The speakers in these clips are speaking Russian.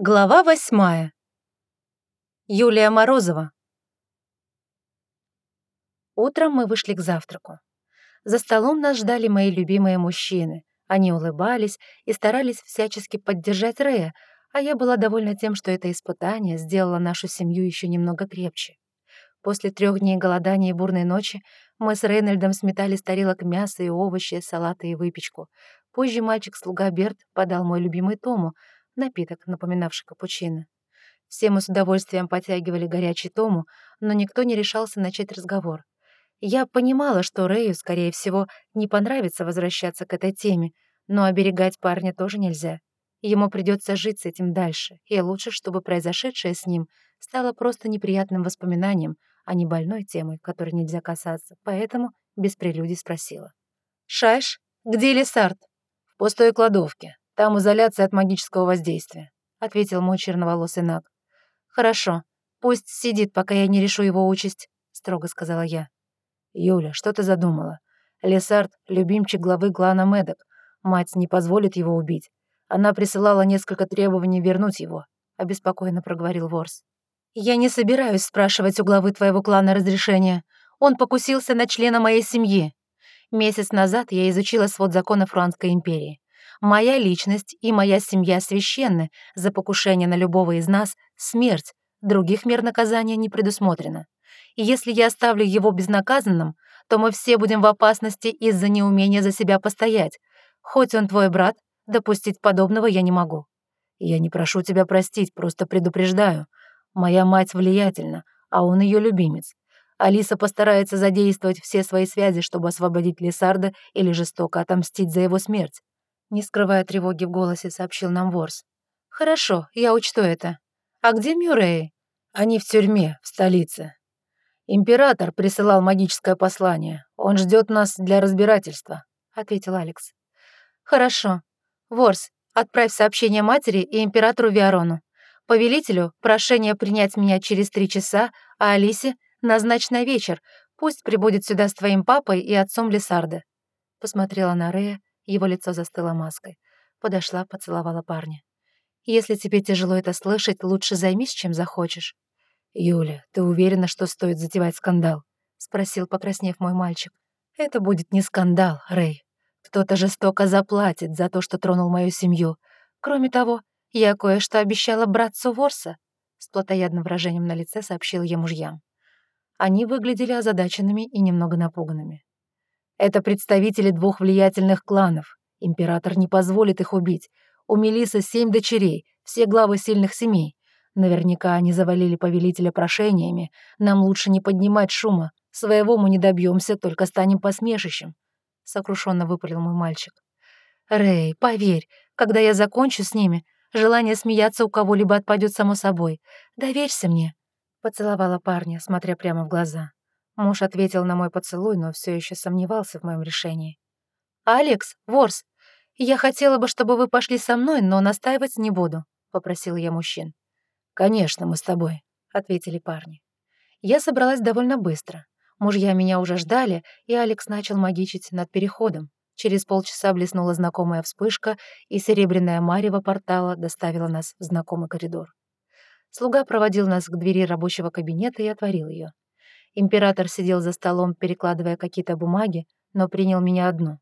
Глава восьмая. Юлия Морозова. Утром мы вышли к завтраку. За столом нас ждали мои любимые мужчины. Они улыбались и старались всячески поддержать Рея, а я была довольна тем, что это испытание сделало нашу семью еще немного крепче. После трех дней голодания и бурной ночи мы с Рейнольдом сметали с тарелок мясо и овощи, салаты и выпечку. Позже мальчик-слуга Берт подал мой любимый Тому — напиток, напоминавший капучино. Все мы с удовольствием потягивали горячий тому, но никто не решался начать разговор. Я понимала, что Рэю, скорее всего, не понравится возвращаться к этой теме, но оберегать парня тоже нельзя. Ему придется жить с этим дальше, и лучше, чтобы произошедшее с ним стало просто неприятным воспоминанием, а не больной темой, которой нельзя касаться, поэтому без прелюдий спросила. «Шайш, где Лесард?» «В пустой кладовке. Там изоляция от магического воздействия», — ответил мой черноволосый наг. «Хорошо. Пусть сидит, пока я не решу его участь», — строго сказала я. «Юля, что ты задумала? Лесард — любимчик главы клана Медок. Мать не позволит его убить. Она присылала несколько требований вернуть его», — обеспокоенно проговорил Ворс. «Я не собираюсь спрашивать у главы твоего клана разрешения. Он покусился на члена моей семьи. Месяц назад я изучила свод законов Франской империи. Моя личность и моя семья священны. За покушение на любого из нас — смерть. Других мер наказания не предусмотрено. И если я оставлю его безнаказанным, то мы все будем в опасности из-за неумения за себя постоять. Хоть он твой брат, допустить подобного я не могу. Я не прошу тебя простить, просто предупреждаю. Моя мать влиятельна, а он ее любимец. Алиса постарается задействовать все свои связи, чтобы освободить Лесарда или жестоко отомстить за его смерть. Не скрывая тревоги в голосе, сообщил нам Ворс. «Хорошо, я учту это. А где Мюррей?» «Они в тюрьме, в столице. Император присылал магическое послание. Он ждет нас для разбирательства», — ответил Алекс. «Хорошо. Ворс, отправь сообщение матери и императору Виарону. Повелителю прошение принять меня через три часа, а Алисе назначь на вечер. Пусть прибудет сюда с твоим папой и отцом Лесарда». Посмотрела на Рея, его лицо застыло маской. Подошла, поцеловала парня. «Если тебе тяжело это слышать, лучше займись, чем захочешь». «Юля, ты уверена, что стоит затевать скандал?» — спросил, покраснев мой мальчик. «Это будет не скандал, Рэй. Кто-то жестоко заплатит за то, что тронул мою семью. Кроме того, я кое-что обещала братцу Ворса», — с плотоядным выражением на лице сообщил я мужьям. Они выглядели озадаченными и немного напуганными. Это представители двух влиятельных кланов. Император не позволит их убить. У Мелисы семь дочерей, все главы сильных семей. Наверняка они завалили повелителя прошениями. Нам лучше не поднимать шума. Своего мы не добьемся, только станем посмешищем. Сокрушенно выпалил мой мальчик. Рэй, поверь, когда я закончу с ними, желание смеяться у кого-либо отпадет само собой. Доверься мне. Поцеловала парня, смотря прямо в глаза. Муж ответил на мой поцелуй, но все еще сомневался в моем решении. «Алекс, Ворс, я хотела бы, чтобы вы пошли со мной, но настаивать не буду», — попросил я мужчин. «Конечно, мы с тобой», — ответили парни. Я собралась довольно быстро. Мужья меня уже ждали, и Алекс начал магичить над переходом. Через полчаса блеснула знакомая вспышка, и серебряная марево портала доставила нас в знакомый коридор. Слуга проводил нас к двери рабочего кабинета и отворил ее. Император сидел за столом, перекладывая какие-то бумаги, но принял меня одну.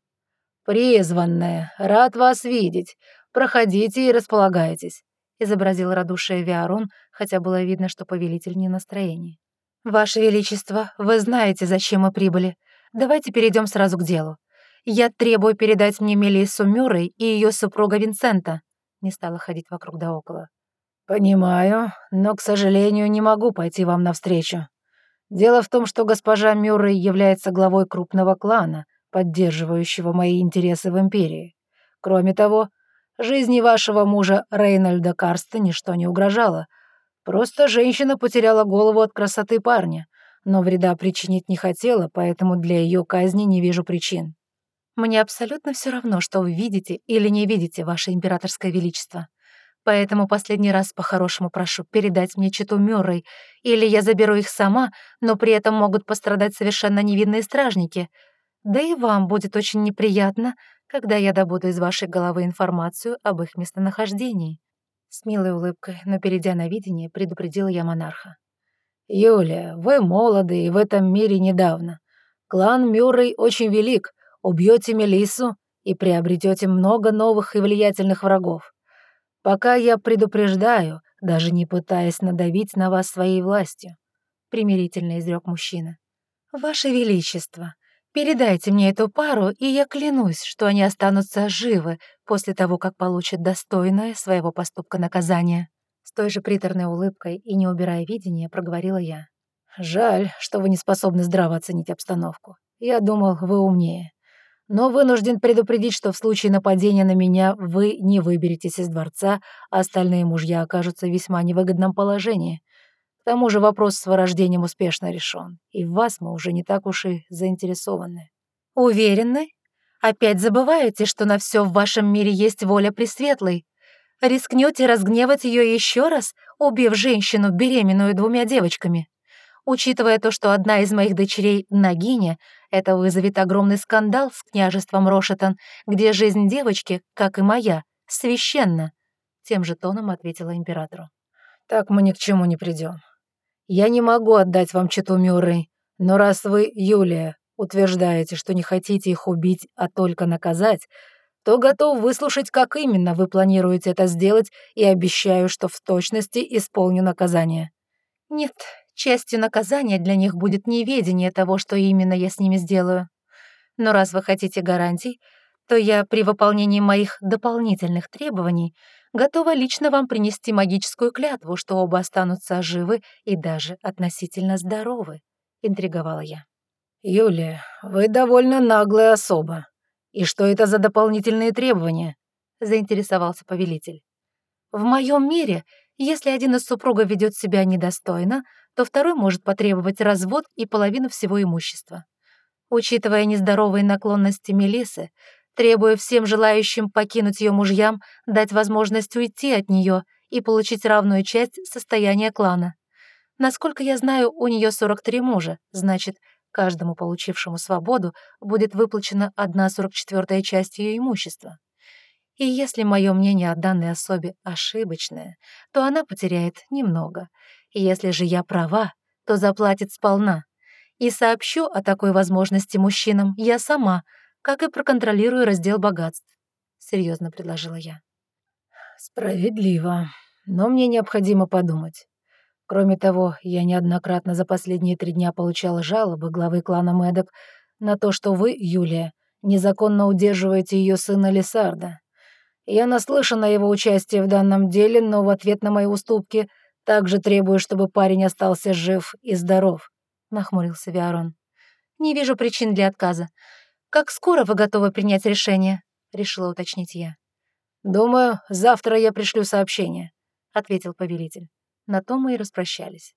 «Призванная, рад вас видеть. Проходите и располагайтесь», — изобразил радушие Виарон, хотя было видно, что повелитель не настроении. «Ваше Величество, вы знаете, зачем мы прибыли. Давайте перейдем сразу к делу. Я требую передать мне Мелиссу Мюррей и ее супруга Винсента», — не стала ходить вокруг да около. «Понимаю, но, к сожалению, не могу пойти вам навстречу», Дело в том, что госпожа Мюррей является главой крупного клана, поддерживающего мои интересы в Империи. Кроме того, жизни вашего мужа Рейнольда Карста ничто не угрожало. Просто женщина потеряла голову от красоты парня, но вреда причинить не хотела, поэтому для ее казни не вижу причин. Мне абсолютно все равно, что вы видите или не видите, ваше императорское величество. Поэтому последний раз по-хорошему прошу передать мне читу Мюррей, или я заберу их сама, но при этом могут пострадать совершенно невинные стражники. Да и вам будет очень неприятно, когда я добуду из вашей головы информацию об их местонахождении». С милой улыбкой, но перейдя на видение, предупредила я монарха. «Юлия, вы молоды и в этом мире недавно. Клан Мюррей очень велик. Убьете Мелиссу и приобретете много новых и влиятельных врагов. Пока я предупреждаю, даже не пытаясь надавить на вас своей властью», — примирительно изрек мужчина. «Ваше Величество, передайте мне эту пару, и я клянусь, что они останутся живы после того, как получат достойное своего поступка наказание». С той же приторной улыбкой и не убирая видения, проговорила я. «Жаль, что вы не способны здраво оценить обстановку. Я думал, вы умнее. Но вынужден предупредить, что в случае нападения на меня вы не выберетесь из дворца, а остальные мужья окажутся в весьма невыгодном положении. К тому же вопрос с вырождением успешно решен, и в вас мы уже не так уж и заинтересованы». «Уверены? Опять забываете, что на все в вашем мире есть воля Пресветлой? Рискнете разгневать ее еще раз, убив женщину, беременную двумя девочками? Учитывая то, что одна из моих дочерей — Нагиня, это вызовет огромный скандал с княжеством Рошетон, где жизнь девочки, как и моя, священна», — тем же тоном ответила императору. «Так мы ни к чему не придем. Я не могу отдать вам читу Мюррей, но раз вы, Юлия, утверждаете, что не хотите их убить, а только наказать, то готов выслушать, как именно вы планируете это сделать, и обещаю, что в точности исполню наказание». «Нет, частью наказания для них будет неведение того, что именно я с ними сделаю. Но раз вы хотите гарантий, то я при выполнении моих дополнительных требований готова лично вам принести магическую клятву, что оба останутся живы и даже относительно здоровы», — интриговала я. «Юлия, вы довольно наглая особа», «И что это за дополнительные требования?» — заинтересовался повелитель. «В моем мире, если один из супругов ведет себя недостойно, то второй может потребовать развод и половину всего имущества. Учитывая нездоровые наклонности Мелисы, требуя всем желающим покинуть ее мужьям дать возможность уйти от нее и получить равную часть состояния клана. Насколько я знаю, у нее 43 мужа, значит, Каждому получившему свободу будет выплачена одна сорок четвертая часть ее имущества. И если мое мнение о данной особе ошибочное, то она потеряет немного. Если же я права, то заплатит сполна. И сообщу о такой возможности мужчинам я сама, как и проконтролирую раздел богатств. Серьезно предложила я. Справедливо. Но мне необходимо подумать. Кроме того, я неоднократно за последние три дня получала жалобы главы клана Мэддок на то, что вы, Юлия, незаконно удерживаете ее сына Лесарда. Я наслышан о его участии в данном деле, но в ответ на мои уступки также требую, чтобы парень остался жив и здоров», — нахмурился Виарон. «Не вижу причин для отказа. Как скоро вы готовы принять решение?» — решила уточнить я. «Думаю, завтра я пришлю сообщение», — ответил повелитель. На то мы и распрощались.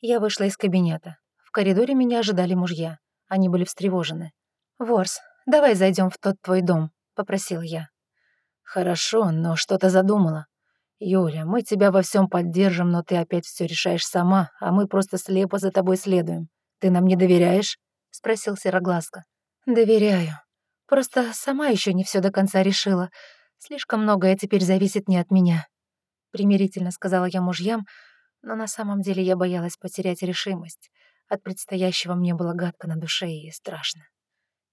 Я вышла из кабинета. В коридоре меня ожидали мужья. Они были встревожены. «Ворс, давай зайдем в тот твой дом», — попросил я. «Хорошо, но что-то задумала. Юля, мы тебя во всем поддержим, но ты опять все решаешь сама, а мы просто слепо за тобой следуем. Ты нам не доверяешь?» — спросил Сероглазка. «Доверяю. Просто сама еще не все до конца решила. Слишком многое теперь зависит не от меня», — примирительно сказала я мужьям, но на самом деле я боялась потерять решимость. От предстоящего мне было гадко на душе и страшно.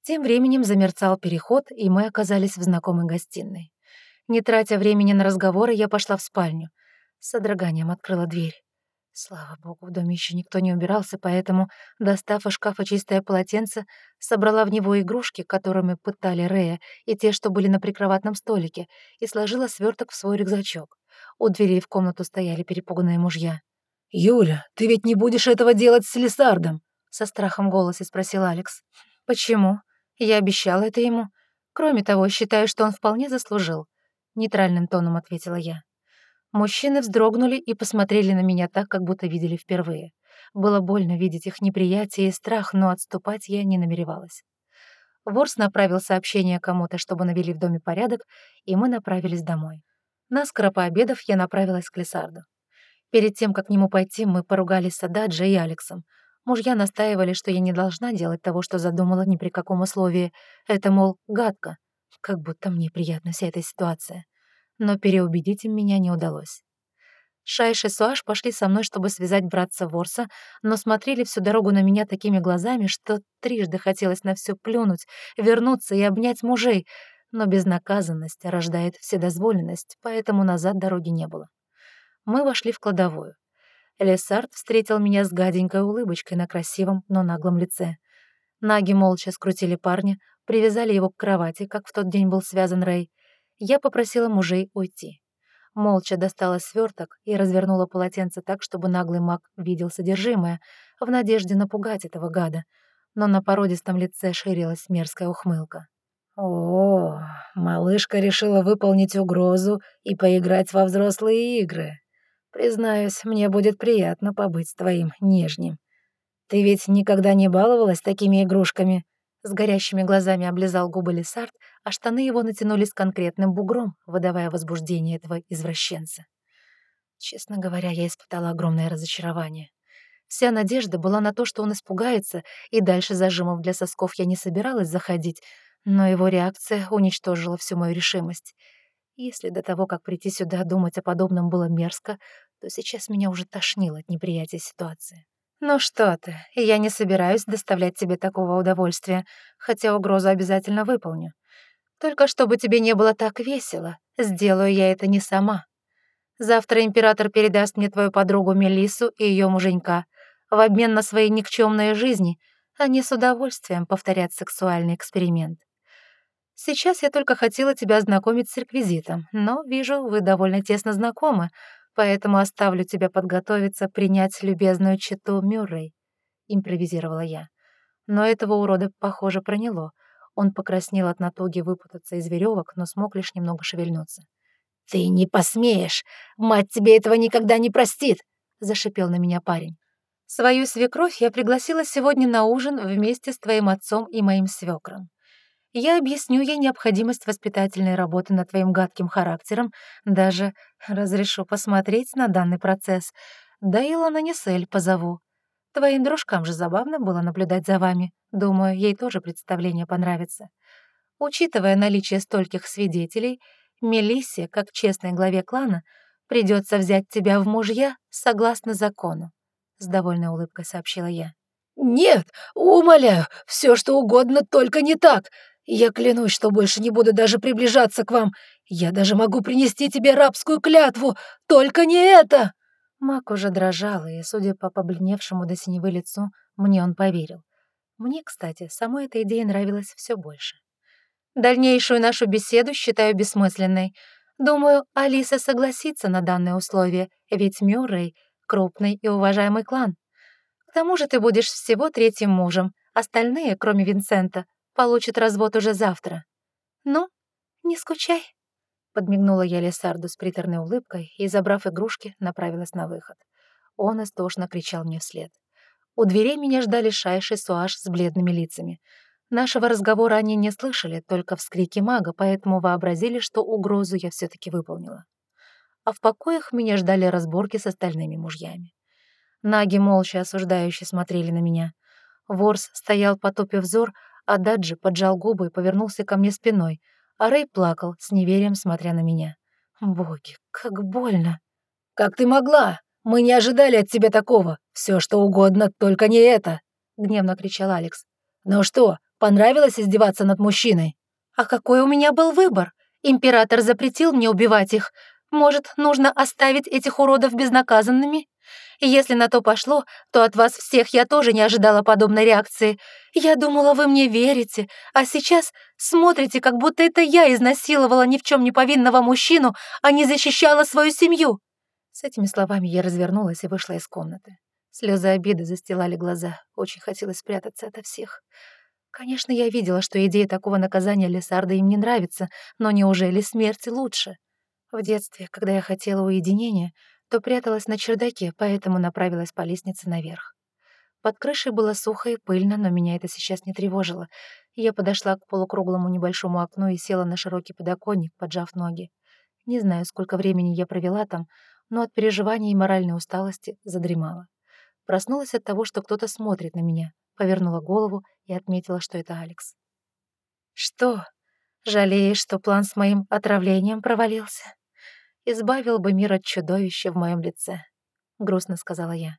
Тем временем замерцал переход, и мы оказались в знакомой гостиной. Не тратя времени на разговоры, я пошла в спальню. С содроганием открыла дверь. Слава богу, в доме еще никто не убирался, поэтому, достав из шкафа чистое полотенце, собрала в него игрушки, которыми пытали Рея, и те, что были на прикроватном столике, и сложила сверток в свой рюкзачок. У дверей в комнату стояли перепуганные мужья. «Юля, ты ведь не будешь этого делать с Лисардом?» — со страхом в голосе спросил Алекс. «Почему? Я обещала это ему. Кроме того, считаю, что он вполне заслужил», — нейтральным тоном ответила я. Мужчины вздрогнули и посмотрели на меня так, как будто видели впервые. Было больно видеть их неприятие и страх, но отступать я не намеревалась. Ворс направил сообщение кому-то, чтобы навели в доме порядок, и мы направились домой. Наскоро пообедав, я направилась к Лесарду. Перед тем, как к нему пойти, мы поругались с Ададжи и Алексом. Мужья настаивали, что я не должна делать того, что задумала ни при каком условии. Это, мол, гадко. Как будто мне приятна вся эта ситуация. но переубедить им меня не удалось. Шайш и Суаш пошли со мной, чтобы связать братца Ворса, но смотрели всю дорогу на меня такими глазами, что трижды хотелось на все плюнуть, вернуться и обнять мужей, но безнаказанность рождает вседозволенность, поэтому назад дороги не было. Мы вошли в кладовую. Лесард встретил меня с гаденькой улыбочкой на красивом, но наглом лице. Наги молча скрутили парня, привязали его к кровати, как в тот день был связан Рэй. Я попросила мужей уйти молча достала сверток и развернула полотенце так, чтобы наглый маг видел содержимое, в надежде напугать этого гада. Но на породистом лице ширилась мерзкая ухмылка. «О, малышка решила выполнить угрозу и поиграть во взрослые игры. Признаюсь, мне будет приятно побыть твоим нежним. Ты ведь никогда не баловалась такими игрушками?» С горящими глазами облизал губы Лесард, а штаны его натянулись конкретным бугром, выдавая возбуждение этого извращенца. Честно говоря, я испытала огромное разочарование. Вся надежда была на то, что он испугается, и дальше зажимов для сосков я не собиралась заходить, но его реакция уничтожила всю мою решимость. Если до того, как прийти сюда, думать о подобном было мерзко, то сейчас меня уже тошнило от неприятия ситуации. «Ну что ты, я не собираюсь доставлять тебе такого удовольствия, хотя угрозу обязательно выполню. Только чтобы тебе не было так весело, сделаю я это не сама. Завтра император передаст мне твою подругу Мелиссу и ее муженька. В обмен на свои никчемные жизни они с удовольствием повторят сексуальный эксперимент. Сейчас я только хотела тебя знакомить с реквизитом, но вижу, вы довольно тесно знакомы, поэтому оставлю тебя подготовиться принять любезную читу Мюррей», — импровизировала я. Но этого урода, похоже, проняло. Он покраснел от натуги выпутаться из веревок, но смог лишь немного шевельнуться. «Ты не посмеешь! Мать тебе этого никогда не простит!» — зашипел на меня парень. «Свою свекровь я пригласила сегодня на ужин вместе с твоим отцом и моим свекром. Я объясню ей необходимость воспитательной работы над твоим гадким характером, даже разрешу посмотреть на данный процесс. Да и Лананисель позову. Твоим дружкам же забавно было наблюдать за вами. Думаю, ей тоже представление понравится. Учитывая наличие стольких свидетелей, Мелиссе, как честной главе клана, придется взять тебя в мужья согласно закону», — с довольной улыбкой сообщила я. «Нет, умоляю, все что угодно, только не так. Я клянусь, что больше не буду даже приближаться к вам. Я даже могу принести тебе рабскую клятву, только не это!» Мак уже дрожал, и, судя по побледневшему до синевы лицу, мне он поверил. Мне, кстати, самой эта идея нравилась все больше. Дальнейшую нашу беседу считаю бессмысленной. Думаю, Алиса согласится на данное условие, ведь Мюррей — крупный и уважаемый клан. К тому же ты будешь всего третьим мужем, остальные, кроме Винсента, получит развод уже завтра. Ну, не скучай. Подмигнула я Лесарду с приторной улыбкой и, забрав игрушки, направилась на выход. Он истошно кричал мне вслед. У дверей меня ждали Шайш и Суаш с бледными лицами. Нашего разговора они не слышали, только вскрики мага, поэтому вообразили, что угрозу я все таки выполнила. А в покоях меня ждали разборки с остальными мужьями. Наги молча осуждающе смотрели на меня. Ворс стоял, потупив взор, а Даджи поджал губы и повернулся ко мне спиной, а Рэй плакал, с неверием смотря на меня. «Боги, как больно!» «Как ты могла? Мы не ожидали от тебя такого. Все что угодно, только не это!» — гневно кричал Алекс. «Ну что, понравилось издеваться над мужчиной?» «А какой у меня был выбор? Император запретил мне убивать их. Может, нужно оставить этих уродов безнаказанными?» Если на то пошло, то от вас всех я тоже не ожидала подобной реакции. Я думала, вы мне верите, а сейчас смотрите, как будто это я изнасиловала ни в чем не повинного мужчину, а не защищала свою семью». С этими словами я развернулась и вышла из комнаты. Слезы обиды застилали глаза. Очень хотелось спрятаться ото всех. Конечно, я видела, что идея такого наказания Лесарда им не нравится, но неужели смерти лучше? В детстве, когда я хотела уединения, то пряталась на чердаке, поэтому направилась по лестнице наверх. Под крышей было сухо и пыльно, но меня это сейчас не тревожило. Я подошла к полукруглому небольшому окну и села на широкий подоконник, поджав ноги. Не знаю, сколько времени я провела там, но от переживаний и моральной усталости задремала. Проснулась от того, что кто-то смотрит на меня, повернула голову и отметила, что это Алекс. «Что? Жалеешь, что план с моим отравлением провалился?» Избавил бы мир от чудовища в моем лице», — грустно сказала я.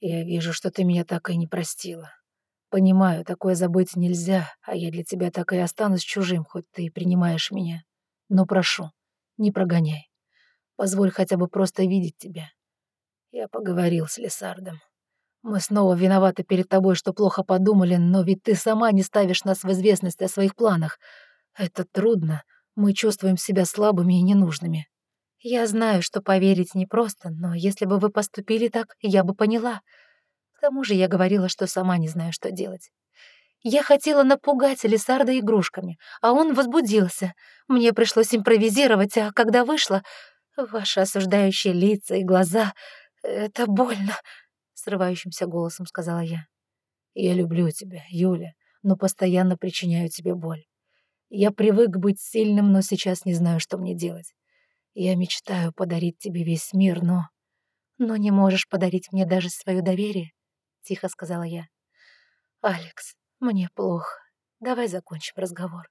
«Я вижу, что ты меня так и не простила. Понимаю, такое забыть нельзя, а я для тебя так и останусь чужим, хоть ты и принимаешь меня. Но прошу, не прогоняй. Позволь хотя бы просто видеть тебя. Я поговорил с Лесардом. Мы снова виноваты перед тобой, что плохо подумали, но ведь ты сама не ставишь нас в известность о своих планах. Это трудно. Мы чувствуем себя слабыми и ненужными. Я знаю, что поверить непросто, но если бы вы поступили так, я бы поняла. К тому же я говорила, что сама не знаю, что делать. Я хотела напугать Лисарда игрушками, а он возбудился. Мне пришлось импровизировать, а когда вышла, ваши осуждающие лица и глаза — это больно, — срывающимся голосом сказала я. Я люблю тебя, Юля, но постоянно причиняю тебе боль. Я привык быть сильным, но сейчас не знаю, что мне делать. Я мечтаю подарить тебе весь мир, но... Но не можешь подарить мне даже свое доверие, — тихо сказала я. Алекс, мне плохо. Давай закончим разговор.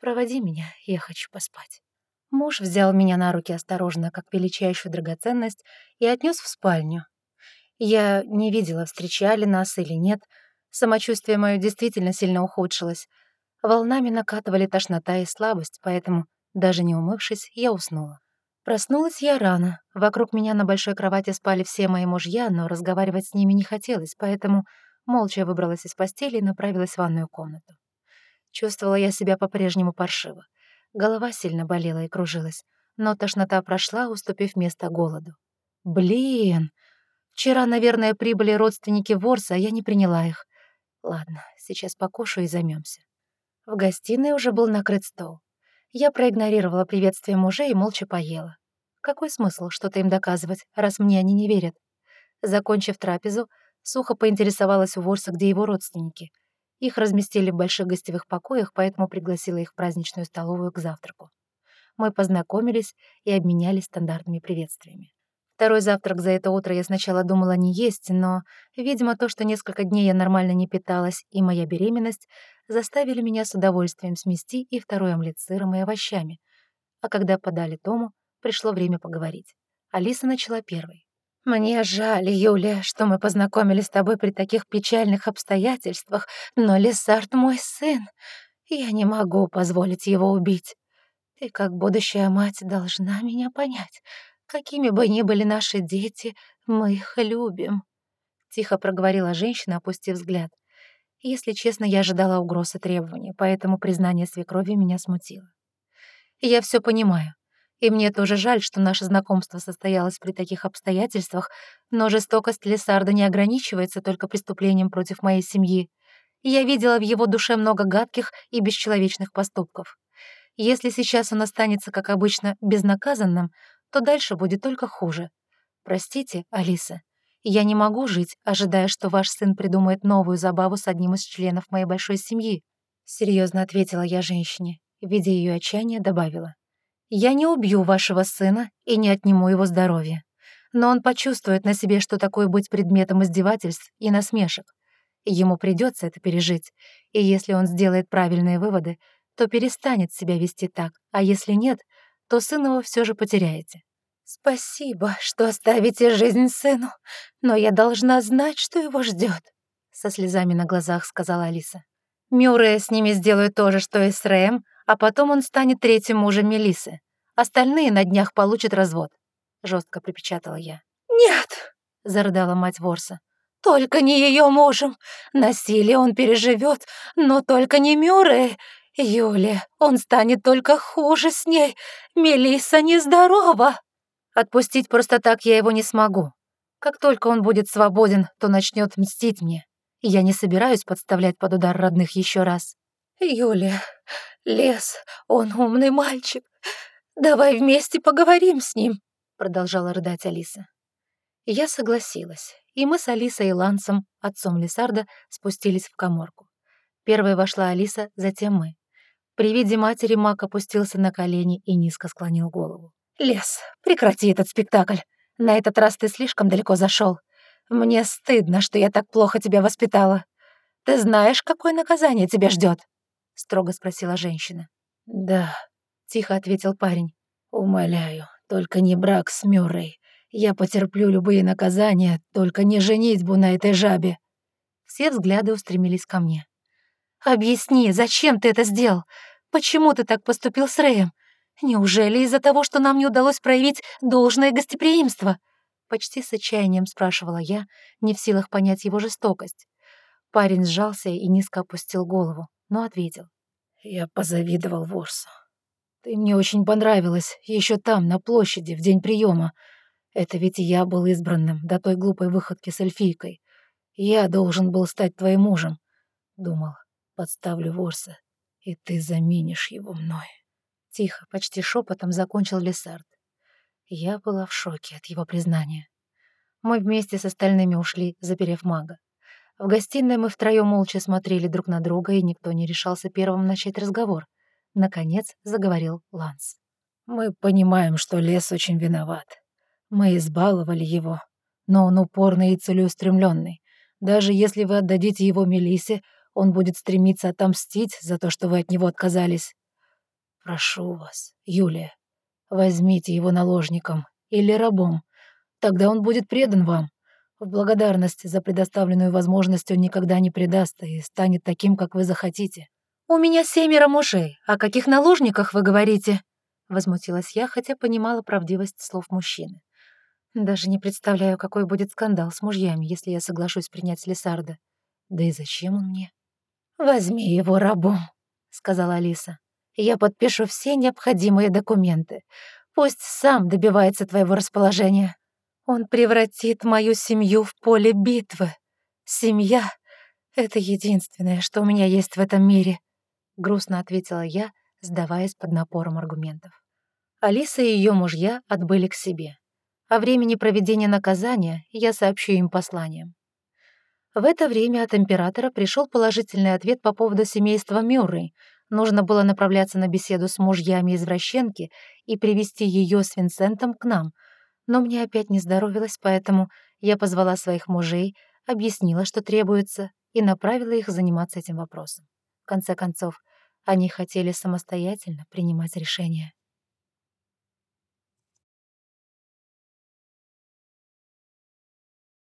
Проводи меня, я хочу поспать. Муж взял меня на руки осторожно, как величайшую драгоценность, и отнес в спальню. Я не видела, встречали нас или нет. Самочувствие мое действительно сильно ухудшилось. Волнами накатывали тошнота и слабость, поэтому, даже не умывшись, я уснула. Проснулась я рано. Вокруг меня на большой кровати спали все мои мужья, но разговаривать с ними не хотелось, поэтому молча выбралась из постели и направилась в ванную комнату. Чувствовала я себя по-прежнему паршиво. Голова сильно болела и кружилась, но тошнота прошла, уступив место голоду. Блин! Вчера, наверное, прибыли родственники Ворса, а я не приняла их. Ладно, сейчас покушаю и займемся. В гостиной уже был накрыт стол. Я проигнорировала приветствие мужа и молча поела. Какой смысл что-то им доказывать, раз мне они не верят? Закончив трапезу, сухо поинтересовалась у Ворса, где его родственники. Их разместили в больших гостевых покоях, поэтому пригласила их в праздничную столовую к завтраку. Мы познакомились и обменялись стандартными приветствиями. Второй завтрак за это утро я сначала думала не есть, но, видимо, то, что несколько дней я нормально не питалась, и моя беременность, заставили меня с удовольствием смести и второй омлет с сыром и овощами. А когда подали Тому, пришло время поговорить. Алиса начала первой. «Мне жаль, Юля, что мы познакомились с тобой при таких печальных обстоятельствах, но Лесард мой сын. Я не могу позволить его убить. Ты, как будущая мать, должна меня понять. Какими бы ни были наши дети, мы их любим», — тихо проговорила женщина, опустив взгляд. Если честно, я ожидала угроз и требования, поэтому признание свекрови меня смутило. «Я все понимаю, и мне тоже жаль, что наше знакомство состоялось при таких обстоятельствах, но жестокость Лесарда не ограничивается только преступлением против моей семьи. Я видела в его душе много гадких и бесчеловечных поступков. Если сейчас он останется, как обычно, безнаказанным, то дальше будет только хуже. Простите, Алиса, я не могу жить, ожидая, что ваш сын придумает новую забаву с одним из членов моей большой семьи. Серьезно ответила я женщине. Видя ее отчаяние, добавила. Я не убью вашего сына и не отниму его здоровье. Но он почувствует на себе, что такое быть предметом издевательств и насмешек. Ему придется это пережить, и если он сделает правильные выводы, то перестанет себя вести так, а если нет, то сына вы все же потеряете. «Спасибо, что оставите жизнь сыну, но я должна знать, что его ждет», — со слезами на глазах сказала Алиса. «Мюррея с ними сделают то же, что и с Рэем, а потом он станет третьим мужем Мелисы. Остальные на днях получат развод», — жестко припечатала я. «Нет», — зарыдала мать Ворса. «Только не ее мужем. Насилие он переживет, но только не Мюррея. Юля, он станет только хуже с ней. Мелисса нездорова. Отпустить просто так я его не смогу. Как только он будет свободен, то начнет мстить мне. И я не собираюсь подставлять под удар родных еще раз. Юля, Лес, он умный мальчик. Давай вместе поговорим с ним, продолжала рыдать Алиса. Я согласилась, и мы с Алисой и Лансом, отцом Лисарда, спустились в коморку. Первой вошла Алиса, затем мы. При виде матери Мак опустился на колени и низко склонил голову. «Лес, прекрати этот спектакль. На этот раз ты слишком далеко зашел. Мне стыдно, что я так плохо тебя воспитала. Ты знаешь, какое наказание тебя ждет? строго спросила женщина. «Да», — тихо ответил парень. «Умоляю, Только не брак с Мюррей. Я потерплю любые наказания, только не женитьбу на этой жабе». Все взгляды устремились ко мне. «Объясни, зачем ты это сделал? Почему ты так поступил с Рэем? Неужели из-за того, что нам не удалось проявить должное гостеприимство?» Почти с отчаянием спрашивала я, не в силах понять его жестокость. Парень сжался и низко опустил голову, но ответил. «Я позавидовал Ворсу. Ты мне очень понравилась, еще там, на площади, в день приема. Это ведь я был избранным до той глупой выходки с эльфийкой. Я должен был стать твоим мужем. Думал, подставлю Ворса, и ты заменишь его мной. Тихо, почти шепотом закончил Лесард. Я была в шоке от его признания. Мы вместе с остальными ушли, заперев мага. В гостиной мы втроем молча смотрели друг на друга, и никто не решался первым начать разговор. Наконец заговорил Ланс. «Мы понимаем, что лес очень виноват. Мы избаловали его, но он упорный и целеустремленный. Даже если вы отдадите его Мелисе, он будет стремиться отомстить за то, что вы от него отказались. Прошу вас, Юлия, возьмите его наложником или рабом. Тогда он будет предан вам. В благодарность за предоставленную возможность он никогда не предаст и станет таким, как вы захотите. «У меня семеро мужей. О каких наложниках вы говорите?» Возмутилась я, хотя понимала правдивость слов мужчины. Даже не представляю, какой будет скандал с мужьями, если я соглашусь принять Лесарда. Да и зачем он мне? «Возьми его рабом», — сказала Алиса. «Я подпишу все необходимые документы. Пусть сам добивается твоего расположения. Он превратит мою семью в поле битвы. Семья — это единственное, что у меня есть в этом мире», — грустно ответила я, сдаваясь под напором аргументов. Алиса и ее мужья отбыли к себе. О времени проведения наказания я сообщу им посланием. В это время от императора пришел положительный ответ по поводу семейства Мюррей. Нужно было направляться на беседу с мужьями извращенки и привести ее с Винсентом к нам. Но мне опять не здоровилось, поэтому я позвала своих мужей, объяснила, что требуется, и направила их заниматься этим вопросом. В конце концов, они хотели самостоятельно принимать решения.